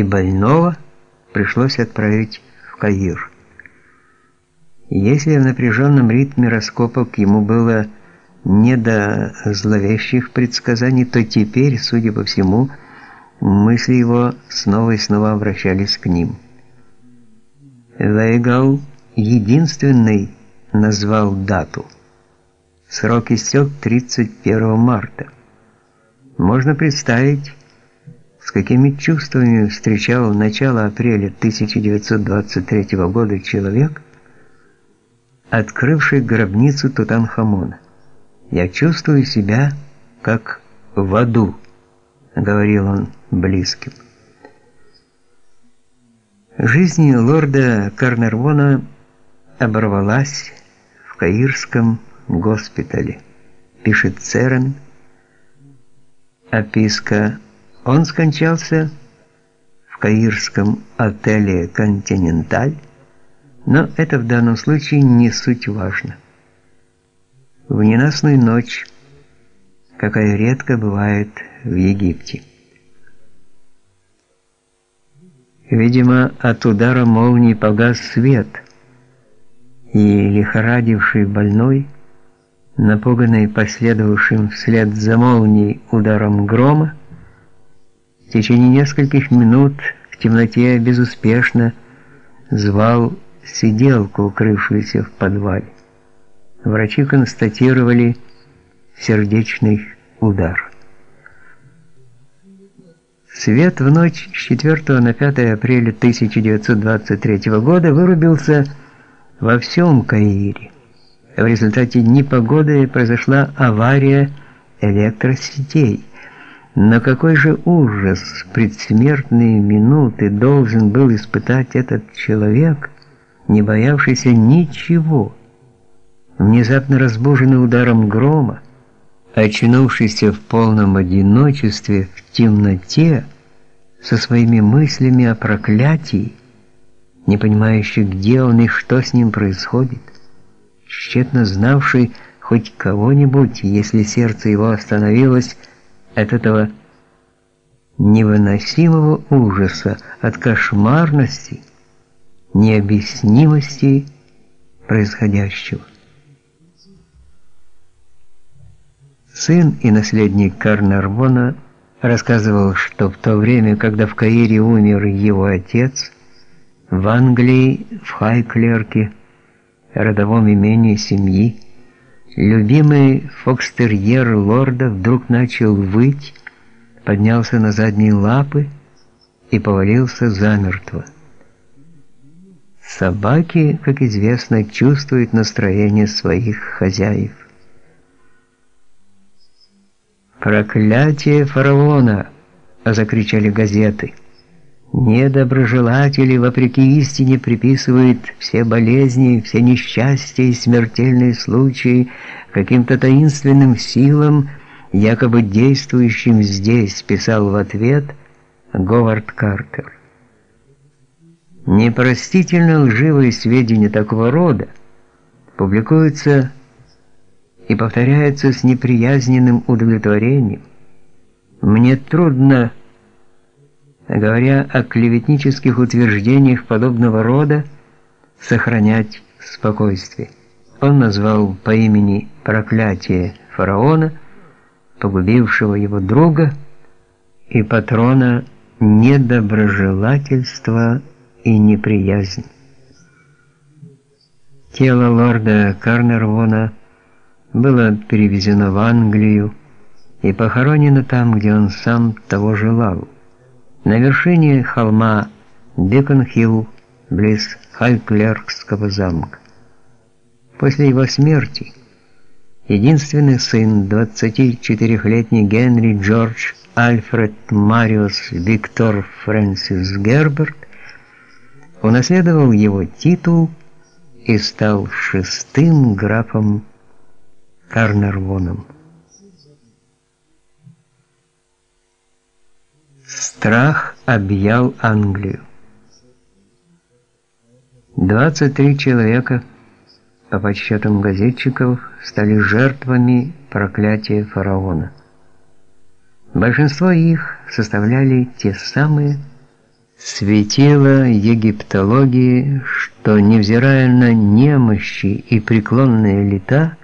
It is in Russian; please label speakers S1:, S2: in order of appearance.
S1: и больного пришлось отправить в Каир. Если в напряженном ритме раскопок ему было не до зловещих предсказаний, то теперь, судя по всему, мысли его снова и снова обращались к ним. Вейгал единственный назвал дату. Срок истек 31 марта. Можно представить, с какими чувствами встречал начало апреля 1923 года человек, открывший гробницу Тутанхамона. «Я чувствую себя как в аду», — говорил он близким. Жизнь лорда Карнарвона оборвалась в Каирском госпитале, пишет Церен. Описка. Он скончался в Каирском отеле «Континенталь», но это в данном случае не суть важно. В ненастную ночь, какая редко бывает в Египте. Видимо, от удара молнии погас свет, и лихорадивший больной, напуганный последовавшим вслед за молнией ударом грома, в течение нескольких минут в темноте безуспешно звал сиделку, укрывшуюся в подвале. Врачи констатировали сердечный удар. Свет в ночь с 4 на 5 апреля 1923 года вырубился во всем Каире. В результате непогоды произошла авария электросетей. Но какой же ужас предсмертные минуты должен был испытать этот человек – не боявшийся ничего, внезапно разбуженный ударом грома, очнувшийся в полном одиночестве, в темноте, со своими мыслями о проклятии, не понимающий, где он и что с ним происходит, тщетно знавший хоть кого-нибудь, если сердце его остановилось от этого невыносимого ужаса, от кошмарности, необъяснимости происходящего. Сын и наследник Карнарвона рассказывал, что в то время, когда в Каире умер его отец, в Англии, в Хайклерке, родовом имении семьи, любимый фокстерьер лорда вдруг начал выть, поднялся на задние лапы и повалился замертво. Собаки, как известно, чувствуют настроение своих хозяев. «Проклятие фараона!» – закричали газеты. Недоброжелатели, вопреки истине, приписывают все болезни, все несчастья и смертельные случаи каким-то таинственным силам, якобы действующим здесь, писал в ответ Говард Картер. Непростительно лживые сведения такого рода публикуются и повторяются с неприязненным удовлетворением. Мне трудно, говоря о клеветнических утверждениях подобного рода, сохранять спокойствие. Он назвал по имени проклятие фараона, погубившего его друга и патрона недоброжелательства и неприязнь. Тело лорда Карнервона было перевезено в Англию и похоронено там, где он сам того желал, на вершине холма Бекон-Хилл, близ Хайклеркского замка. После его смерти единственный сын, 24-летний Генри Джордж Альфред Мариус Виктор Фрэнсис Герберт, унаследовал его титул и стал шестым графом Карнервоном. Страх объял Англию. 23 человека, по подсчетам газетчиков, стали жертвами проклятия фараона. Большинство их составляли те самые светило египтологии, что, невзирая на немощи и преклонные лета,